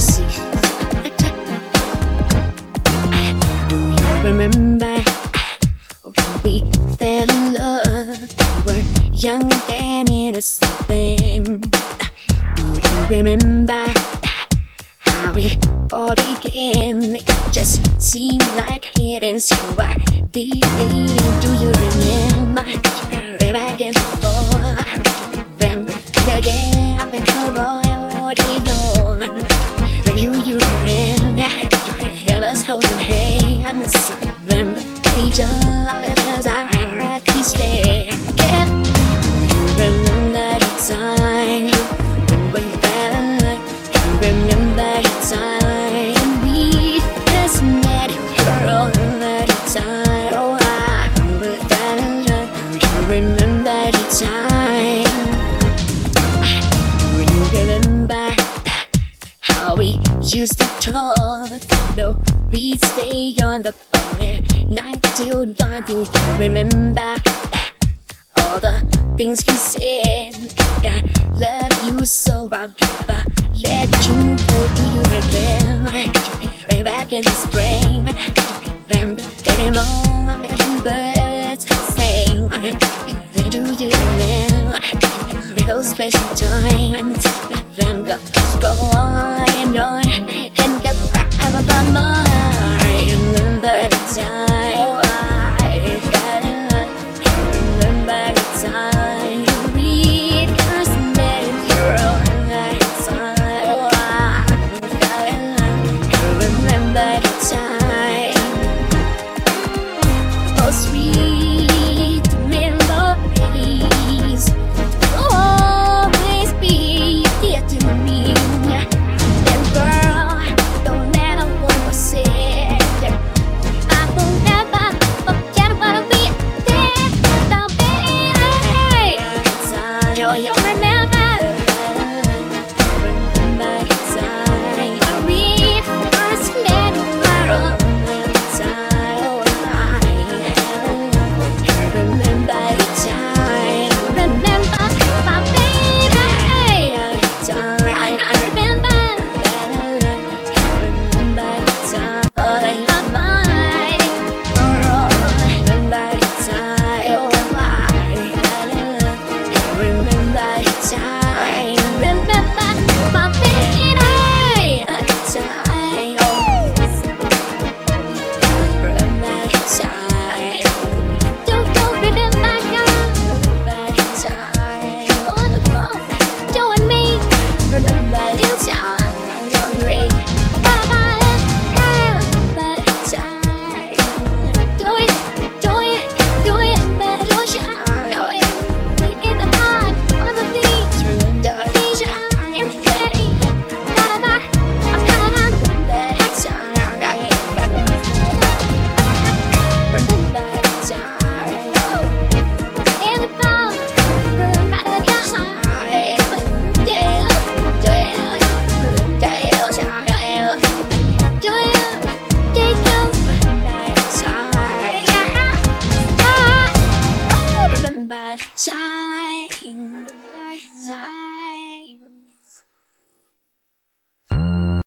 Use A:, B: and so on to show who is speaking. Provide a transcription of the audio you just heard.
A: you remember we fell in love? We were young and. Do you remember how we all began? It just seemed like hidden so. Do you remember? I can you remember the time when we fell? Remember time we met? Remember time? Oh, I remember that. Remember the time? We used to talk? No, we'd stay on the phone night till. Do you remember all the things you said? I love you so I'll never let you go. Do you remember? Way back in the spring, remember getting on and birds sing. Do you remember? real special times. Then got go on and on and got back up my mind. Remember the time oh, I. Remember the time. bad time.